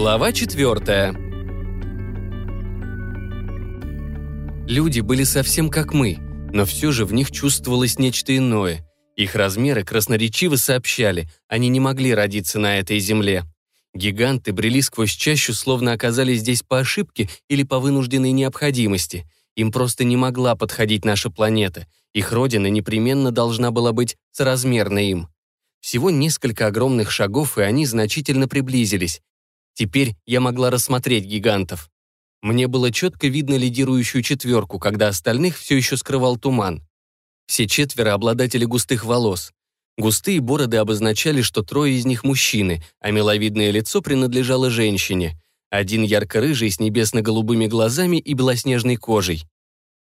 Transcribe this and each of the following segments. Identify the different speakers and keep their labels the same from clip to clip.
Speaker 1: Глава четвертая. Люди были совсем как мы, но все же в них чувствовалось нечто иное. Их размеры красноречиво сообщали, они не могли родиться на этой земле. Гиганты брели сквозь чащу, словно оказались здесь по ошибке или по вынужденной необходимости. Им просто не могла подходить наша планета. Их родина непременно должна была быть соразмерна им. Всего несколько огромных шагов, и они значительно приблизились. Теперь я могла рассмотреть гигантов. Мне было четко видно лидирующую четверку, когда остальных все еще скрывал туман. Все четверо обладатели густых волос. Густые бороды обозначали, что трое из них мужчины, а миловидное лицо принадлежало женщине. Один ярко-рыжий с небесно-голубыми глазами и белоснежной кожей.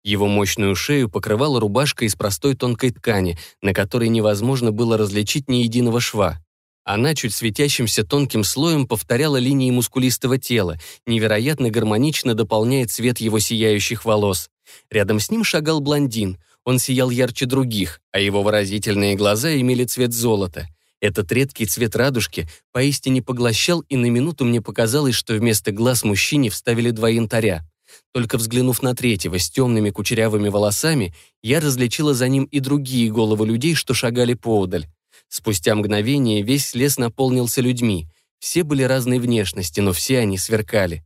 Speaker 1: Его мощную шею покрывала рубашка из простой тонкой ткани, на которой невозможно было различить ни единого шва. Она чуть светящимся тонким слоем повторяла линии мускулистого тела, невероятно гармонично дополняя цвет его сияющих волос. Рядом с ним шагал блондин. Он сиял ярче других, а его выразительные глаза имели цвет золота. Этот редкий цвет радужки поистине поглощал, и на минуту мне показалось, что вместо глаз мужчине вставили два янтаря. Только взглянув на третьего с темными кучерявыми волосами, я различила за ним и другие головы людей, что шагали поодаль. Спустя мгновение весь лес наполнился людьми. Все были разной внешности, но все они сверкали.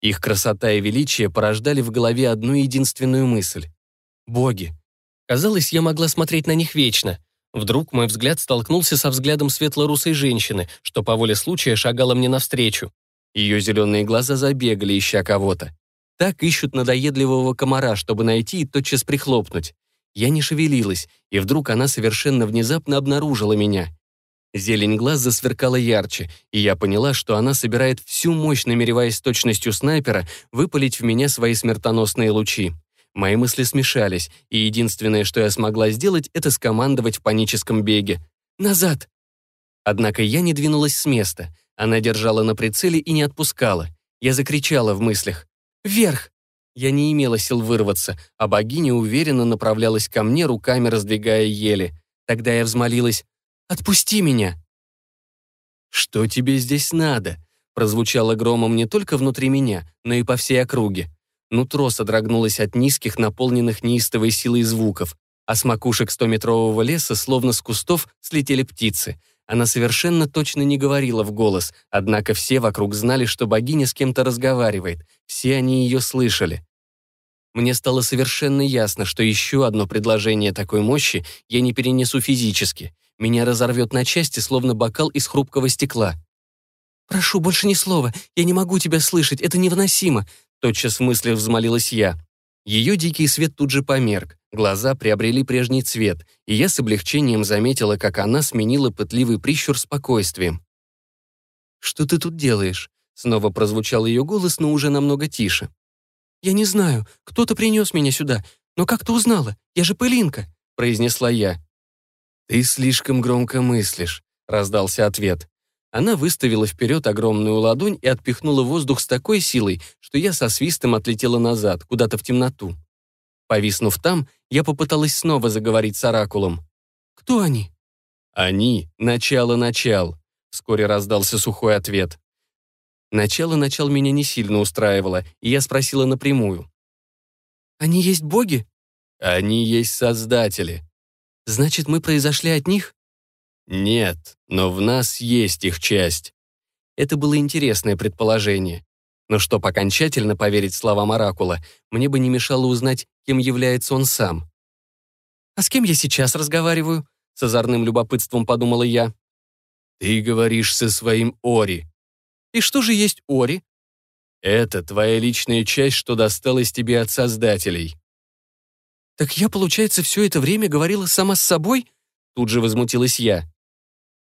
Speaker 1: Их красота и величие порождали в голове одну единственную мысль. Боги. Казалось, я могла смотреть на них вечно. Вдруг мой взгляд столкнулся со взглядом светло-русой женщины, что по воле случая шагала мне навстречу. Ее зеленые глаза забегали, ища кого-то. Так ищут надоедливого комара, чтобы найти и тотчас прихлопнуть. Я не шевелилась, и вдруг она совершенно внезапно обнаружила меня. Зелень глаз засверкала ярче, и я поняла, что она собирает всю мощь, намереваясь точностью снайпера выпалить в меня свои смертоносные лучи. Мои мысли смешались, и единственное, что я смогла сделать, это скомандовать в паническом беге. «Назад!» Однако я не двинулась с места. Она держала на прицеле и не отпускала. Я закричала в мыслях. Вверх!» Я не имела сил вырваться, а богиня уверенно направлялась ко мне, руками раздвигая ели. Тогда я взмолилась «Отпусти меня!» «Что тебе здесь надо?» прозвучало громом не только внутри меня, но и по всей округе. Нутро содрогнулось от низких, наполненных неистовой силой звуков, а с макушек стометрового леса, словно с кустов, слетели птицы. Она совершенно точно не говорила в голос, однако все вокруг знали, что богиня с кем-то разговаривает. Все они ее слышали. Мне стало совершенно ясно, что еще одно предложение такой мощи я не перенесу физически. Меня разорвет на части, словно бокал из хрупкого стекла. «Прошу, больше ни слова. Я не могу тебя слышать. Это невыносимо», — тотчас в мыслях взмолилась я. Ее дикий свет тут же померк, глаза приобрели прежний цвет, и я с облегчением заметила, как она сменила пытливый прищур спокойствием. «Что ты тут делаешь?» Снова прозвучал ее голос, но уже намного тише. «Я не знаю, кто-то принес меня сюда, но как ты узнала? Я же пылинка», — произнесла я. «Ты слишком громко мыслишь», — раздался ответ. Она выставила вперед огромную ладонь и отпихнула воздух с такой силой, что я со свистом отлетела назад, куда-то в темноту. Повиснув там, я попыталась снова заговорить с Оракулом. «Кто они?» «Они — начало-начал», — вскоре раздался сухой ответ. Начало-начал меня не сильно устраивало, и я спросила напрямую. «Они есть боги?» «Они есть создатели». «Значит, мы произошли от них?» Нет, но в нас есть их часть. Это было интересное предположение. Но чтобы окончательно поверить словам Оракула, мне бы не мешало узнать, кем является он сам. «А с кем я сейчас разговариваю?» С озорным любопытством подумала я. «Ты говоришь со своим Ори». «И что же есть Ори?» «Это твоя личная часть, что досталась тебе от Создателей». «Так я, получается, все это время говорила сама с собой?» Тут же возмутилась я.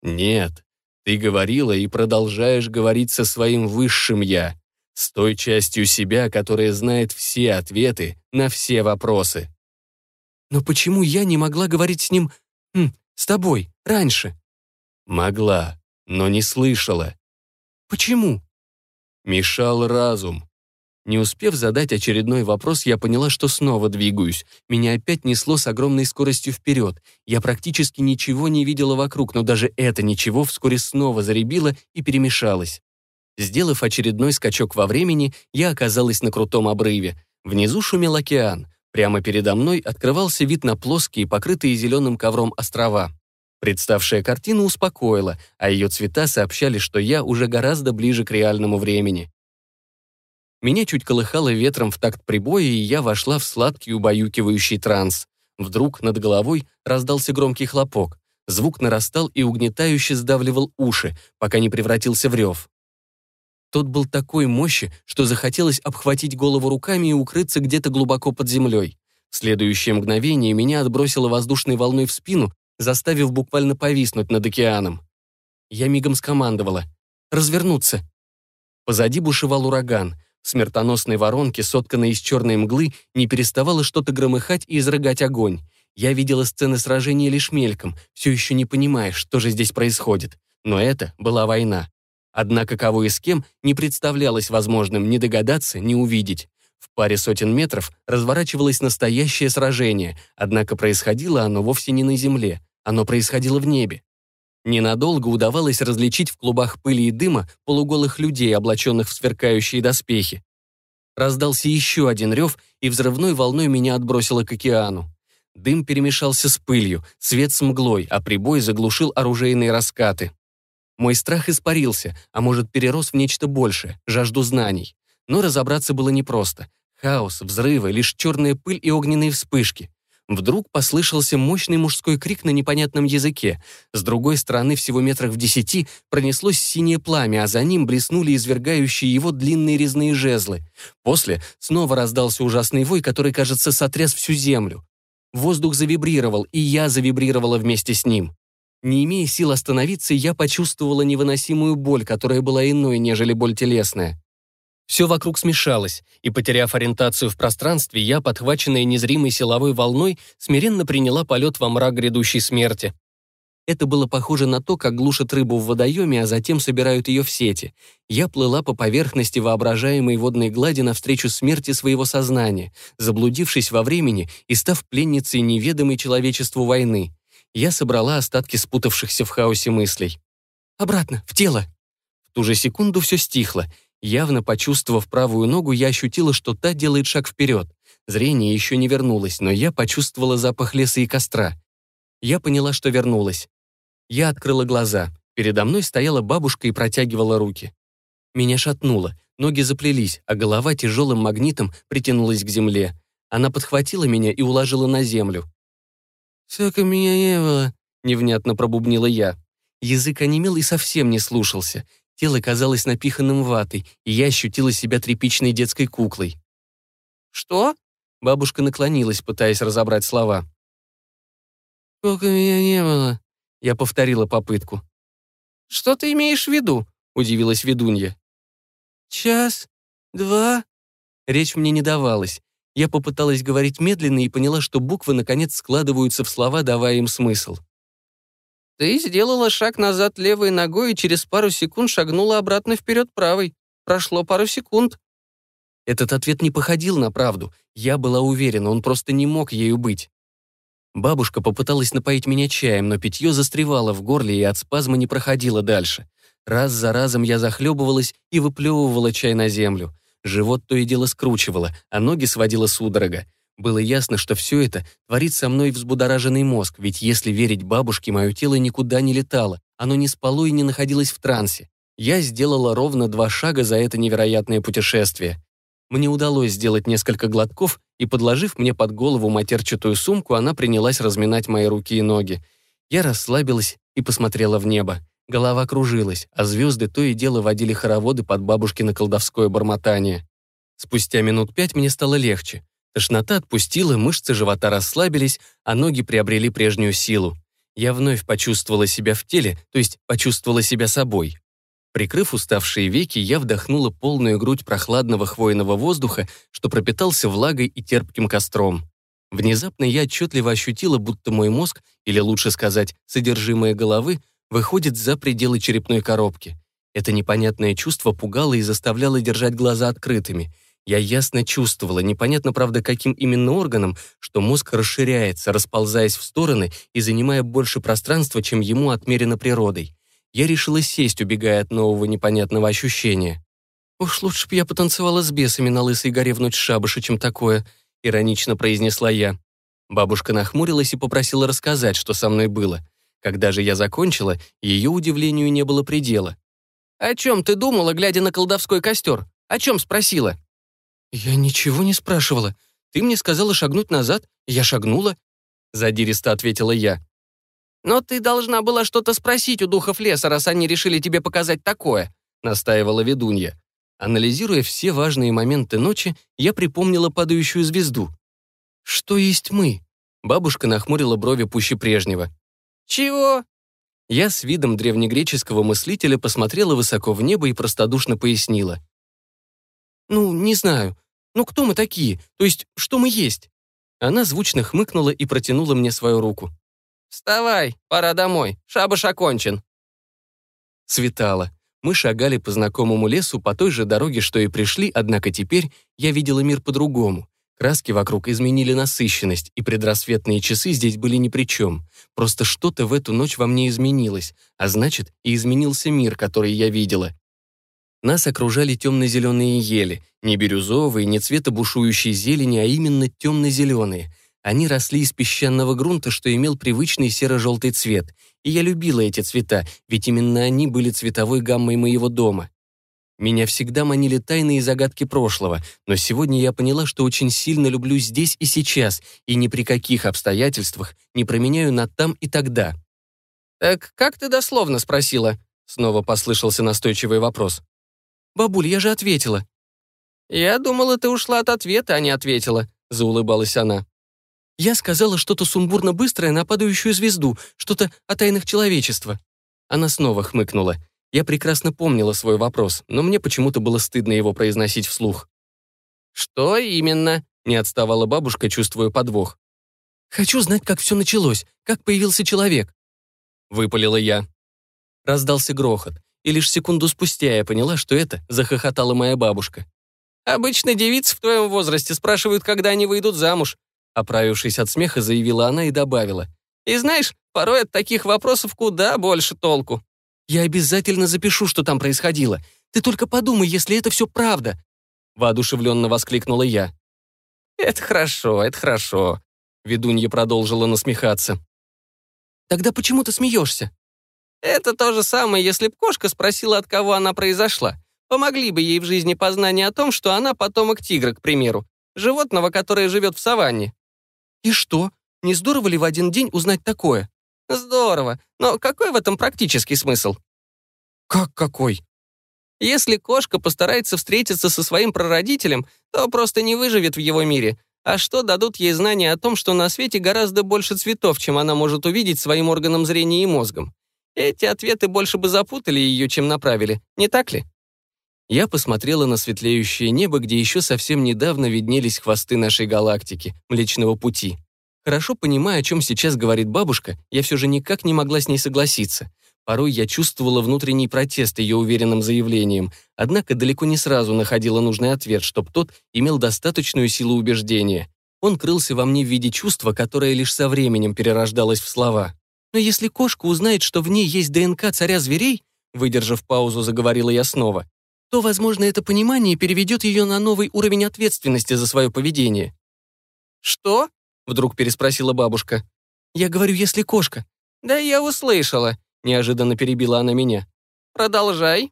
Speaker 1: Нет, ты говорила и продолжаешь говорить со своим высшим «я», с той частью себя, которая знает все ответы на все вопросы. Но почему я не могла говорить с ним хм, с тобой раньше? Могла, но не слышала. Почему? Мешал разум. Не успев задать очередной вопрос, я поняла, что снова двигаюсь. Меня опять несло с огромной скоростью вперед. Я практически ничего не видела вокруг, но даже это ничего вскоре снова заребило и перемешалось. Сделав очередной скачок во времени, я оказалась на крутом обрыве. Внизу шумел океан. Прямо передо мной открывался вид на плоские, покрытые зеленым ковром острова. Представшая картина успокоила, а ее цвета сообщали, что я уже гораздо ближе к реальному времени. Меня чуть колыхало ветром в такт прибоя, и я вошла в сладкий убаюкивающий транс. Вдруг над головой раздался громкий хлопок. Звук нарастал и угнетающе сдавливал уши, пока не превратился в рев. Тот был такой мощи, что захотелось обхватить голову руками и укрыться где-то глубоко под землей. В следующее мгновение меня отбросило воздушной волной в спину, заставив буквально повиснуть над океаном. Я мигом скомандовала. «Развернуться!» Позади бушевал ураган. В смертоносной воронке, сотканной из черной мглы, не переставало что-то громыхать и изрыгать огонь. Я видела сцены сражения лишь мельком, все еще не понимая, что же здесь происходит. Но это была война. Однако кого и с кем не представлялось возможным ни догадаться, ни увидеть. В паре сотен метров разворачивалось настоящее сражение, однако происходило оно вовсе не на земле, оно происходило в небе. Ненадолго удавалось различить в клубах пыли и дыма полуголых людей, облаченных в сверкающие доспехи. Раздался еще один рев, и взрывной волной меня отбросило к океану. Дым перемешался с пылью, свет с мглой, а прибой заглушил оружейные раскаты. Мой страх испарился, а может, перерос в нечто большее, жажду знаний. Но разобраться было непросто. Хаос, взрывы, лишь черная пыль и огненные вспышки. Вдруг послышался мощный мужской крик на непонятном языке. С другой стороны, всего метрах в десяти, пронеслось синее пламя, а за ним блеснули извергающие его длинные резные жезлы. После снова раздался ужасный вой, который, кажется, сотряс всю землю. Воздух завибрировал, и я завибрировала вместе с ним. Не имея сил остановиться, я почувствовала невыносимую боль, которая была иной, нежели боль телесная. Все вокруг смешалось, и, потеряв ориентацию в пространстве, я, подхваченная незримой силовой волной, смиренно приняла полет во мрак грядущей смерти. Это было похоже на то, как глушат рыбу в водоеме, а затем собирают ее в сети. Я плыла по поверхности воображаемой водной глади навстречу смерти своего сознания, заблудившись во времени и став пленницей неведомой человечеству войны я собрала остатки спутавшихся в хаосе мыслей. «Обратно, в тело!» В ту же секунду все стихло. Явно почувствовав правую ногу, я ощутила, что та делает шаг вперед. Зрение еще не вернулось, но я почувствовала запах леса и костра. Я поняла, что вернулась. Я открыла глаза. Передо мной стояла бабушка и протягивала руки. Меня шатнуло, ноги заплелись, а голова тяжелым магнитом притянулась к земле. Она подхватила меня и уложила на землю. «Сока меня не было», — невнятно пробубнила я. Язык онемел и совсем не слушался. Тело казалось напиханным ватой, и я ощутила себя тряпичной детской куклой. «Что?» — бабушка наклонилась, пытаясь разобрать слова. «Сколько меня не было?» — я повторила попытку. «Что ты имеешь в виду?» — удивилась ведунья. «Час, два...» Речь мне не давалась. Я попыталась говорить медленно и поняла, что буквы наконец складываются в слова, давая им смысл. «Ты сделала шаг назад левой ногой и через пару секунд шагнула обратно вперед правой. Прошло пару секунд». Этот ответ не походил на правду. Я была уверена, он просто не мог ею быть. Бабушка попыталась напоить меня чаем, но питье застревало в горле и от спазма не проходило дальше. Раз за разом я захлебывалась и выплевывала чай на землю. Живот то и дело скручивало, а ноги сводило судорога. Было ясно, что все это творит со мной взбудораженный мозг, ведь если верить бабушке, мое тело никуда не летало, оно не спало и не находилось в трансе. Я сделала ровно два шага за это невероятное путешествие. Мне удалось сделать несколько глотков, и, подложив мне под голову матерчатую сумку, она принялась разминать мои руки и ноги. Я расслабилась и посмотрела в небо. Голова кружилась, а звезды то и дело водили хороводы под бабушкино колдовское бормотание. Спустя минут пять мне стало легче. Тошнота отпустила, мышцы живота расслабились, а ноги приобрели прежнюю силу. Я вновь почувствовала себя в теле, то есть почувствовала себя собой. Прикрыв уставшие веки, я вдохнула полную грудь прохладного хвойного воздуха, что пропитался влагой и терпким костром. Внезапно я отчетливо ощутила, будто мой мозг, или лучше сказать, содержимое головы, выходит за пределы черепной коробки. Это непонятное чувство пугало и заставляло держать глаза открытыми. Я ясно чувствовала, непонятно, правда, каким именно органом, что мозг расширяется, расползаясь в стороны и занимая больше пространства, чем ему отмерено природой. я решила сесть, убегая от нового непонятного ощущения. «Уж лучше б я потанцевала с бесами на лысой горе в ночь шабаша, чем такое», — иронично произнесла я. Бабушка нахмурилась и попросила рассказать, что со мной было. Когда же я закончила, ее удивлению не было предела. «О чем ты думала, глядя на колдовской костер? О чем спросила?» «Я ничего не спрашивала. Ты мне сказала шагнуть назад, я шагнула», — задиристо ответила я. «Но ты должна была что-то спросить у духов леса, раз они решили тебе показать такое», — настаивала ведунья. Анализируя все важные моменты ночи, я припомнила падающую звезду. «Что есть мы?» Бабушка нахмурила брови пуще прежнего. «Чего?» Я с видом древнегреческого мыслителя посмотрела высоко в небо и простодушно пояснила. «Ну, не знаю. Ну, кто мы такие? То есть, что мы есть?» Она звучно хмыкнула и протянула мне свою руку. «Вставай, пора домой, шабаш окончен». Светало. Мы шагали по знакомому лесу по той же дороге, что и пришли, однако теперь я видела мир по-другому. Краски вокруг изменили насыщенность, и предрассветные часы здесь были ни при чем. Просто что-то в эту ночь во мне изменилось, а значит, и изменился мир, который я видела. Нас окружали темно-зеленые ели, не бирюзовые, не цвета бушующей зелени, а именно темно-зеленые. Они росли из песчаного грунта, что имел привычный серо-желтый цвет. И я любила эти цвета, ведь именно они были цветовой гаммой моего дома. Меня всегда манили тайные загадки прошлого, но сегодня я поняла, что очень сильно люблю здесь и сейчас, и ни при каких обстоятельствах не променяю на там и тогда. «Так как ты дословно спросила?» Снова послышался настойчивый вопрос. «Бабуль, я же ответила». «Я думала, ты ушла от ответа, а не ответила», — заулыбалась она. Я сказала что-то сумбурно быстрое на падающую звезду, что-то о тайнах человечества. Она снова хмыкнула. Я прекрасно помнила свой вопрос, но мне почему-то было стыдно его произносить вслух. «Что именно?» — не отставала бабушка, чувствуя подвох. «Хочу знать, как все началось, как появился человек». Выпалила я. Раздался грохот, и лишь секунду спустя я поняла, что это захохотала моя бабушка. «Обычно девицы в твоем возрасте спрашивают, когда они выйдут замуж. Оправившись от смеха, заявила она и добавила. «И знаешь, порой от таких вопросов куда больше толку». «Я обязательно запишу, что там происходило. Ты только подумай, если это все правда!» Воодушевленно воскликнула я. «Это хорошо, это хорошо», — ведунья продолжила насмехаться. «Тогда почему ты смеешься?» «Это то же самое, если б кошка спросила, от кого она произошла. Помогли бы ей в жизни познания о том, что она потомок тигра, к примеру, животного, которое живет в саванне. «И что? Не здорово ли в один день узнать такое?» «Здорово. Но какой в этом практический смысл?» «Как какой?» «Если кошка постарается встретиться со своим прародителем, то просто не выживет в его мире. А что дадут ей знания о том, что на свете гораздо больше цветов, чем она может увидеть своим органом зрения и мозгом? Эти ответы больше бы запутали ее, чем направили, не так ли?» Я посмотрела на светлеющее небо, где еще совсем недавно виднелись хвосты нашей галактики, Млечного Пути. Хорошо понимая, о чем сейчас говорит бабушка, я все же никак не могла с ней согласиться. Порой я чувствовала внутренний протест ее уверенным заявлением, однако далеко не сразу находила нужный ответ, чтоб тот имел достаточную силу убеждения. Он крылся во мне в виде чувства, которое лишь со временем перерождалось в слова. «Но если кошка узнает, что в ней есть ДНК царя зверей», выдержав паузу, заговорила я снова, то, возможно, это понимание переведет ее на новый уровень ответственности за свое поведение. «Что?» — вдруг переспросила бабушка. «Я говорю, если кошка». «Да я услышала», — неожиданно перебила она меня. «Продолжай».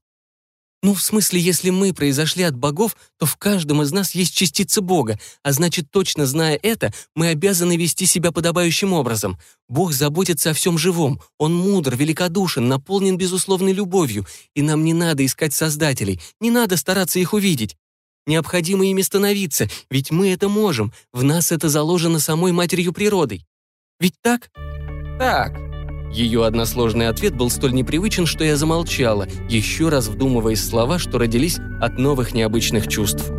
Speaker 1: Ну, в смысле, если мы произошли от богов, то в каждом из нас есть частица Бога, а значит, точно зная это, мы обязаны вести себя подобающим образом. Бог заботится о всем живом, Он мудр, великодушен, наполнен безусловной любовью, и нам не надо искать создателей, не надо стараться их увидеть. Необходимо ими становиться, ведь мы это можем, в нас это заложено самой матерью природой. Ведь так? Так. Ее односложный ответ был столь непривычен, что я замолчала, еще раз вдумываясь в слова, что родились от новых необычных чувств.